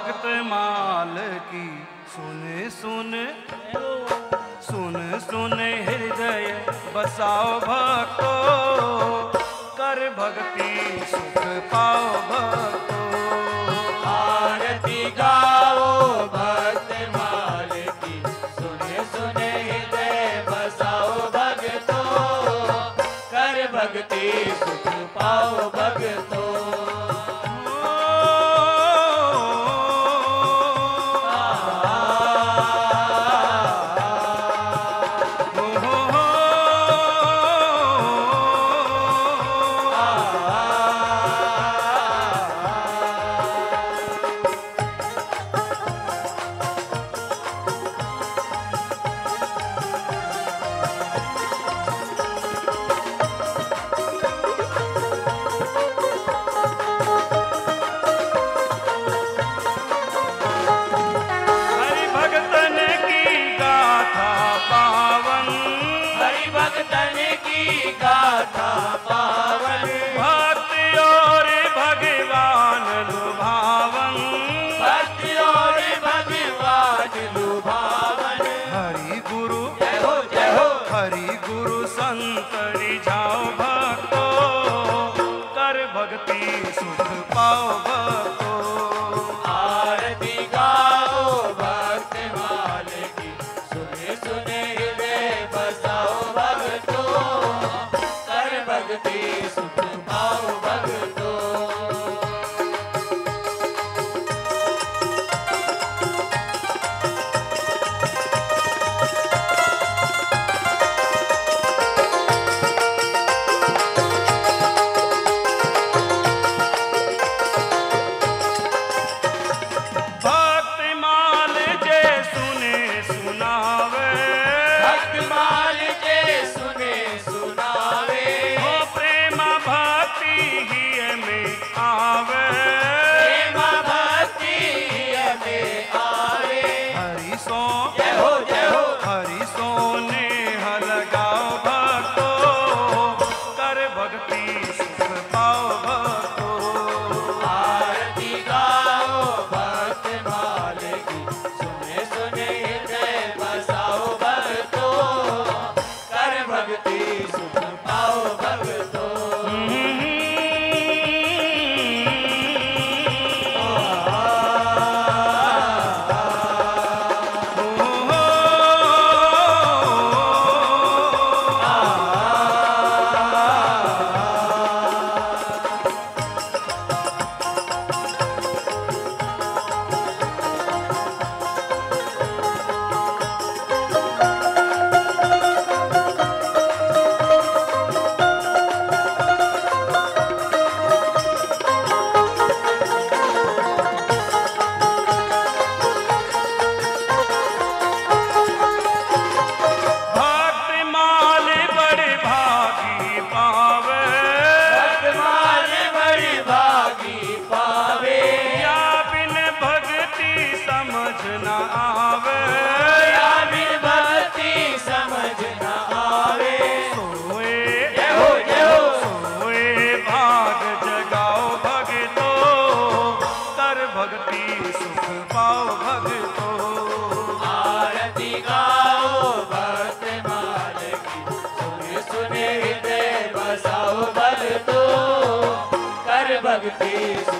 भक्त माल की सुन सुन सुन सुन हृदय बसाओ भक्तो। कर भक्ति, सुख पाओ भक्तो। आरती गाओ भक्त माल की, सुने सुने हृदय बसाओ भगतो कर भक्ति, सुख पाओ भगतो समझ न आवे। या बिन भक्ति समझ न आवे। सोए जय हो सोए भाग जगाओ भगतो कर भक्ति सुख पाओ भगतो आरती गाओ भक्त माल की सुने सुने हृदय बसाओ भगतो कर भक्ति सुख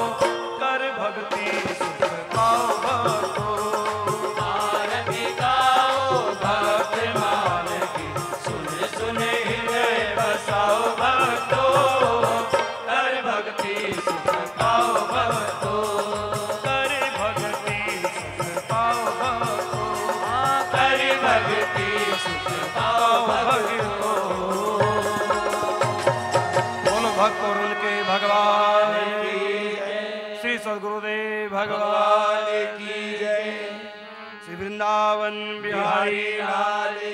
भगवान श्री सदगुरुदेव भगवान की जय। श्री वृंदावन बिहारी